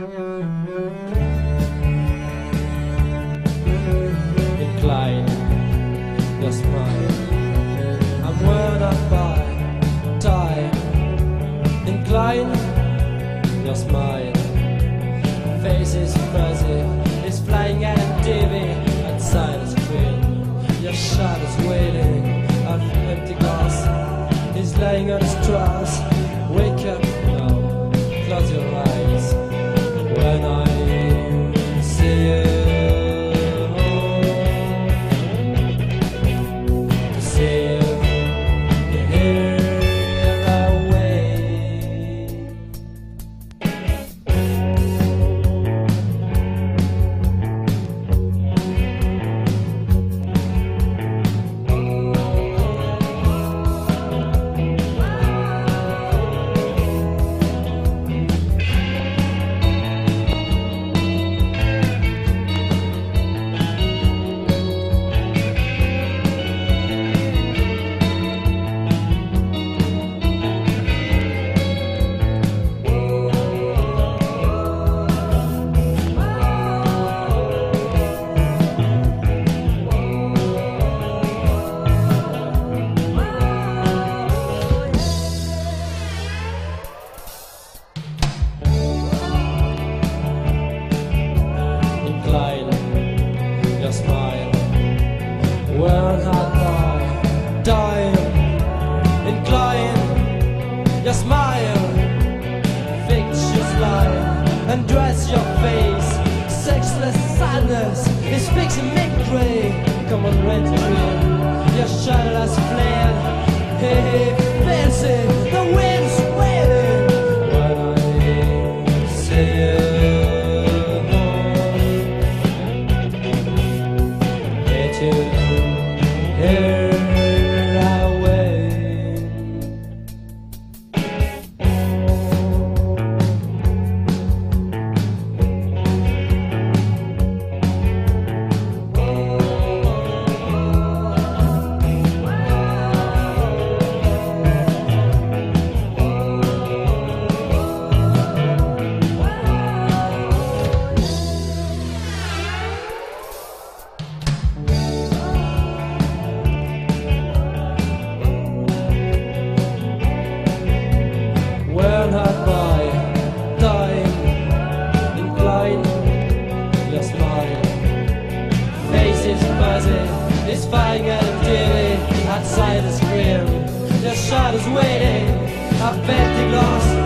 Incline your smile. I'm worn out by time. Incline your smile. Face is fuzzy, it's flying at a TV outside the screen. Your shadow's waiting on empty glass. He's lying on his trance. Lie and dress your face. Sexless sadness is fixing mimicry. Come on, a dream. Your shadowless flame. Hey, hey, it's flying at a TV outside the screen. Your shadow's waiting, I've empty glass.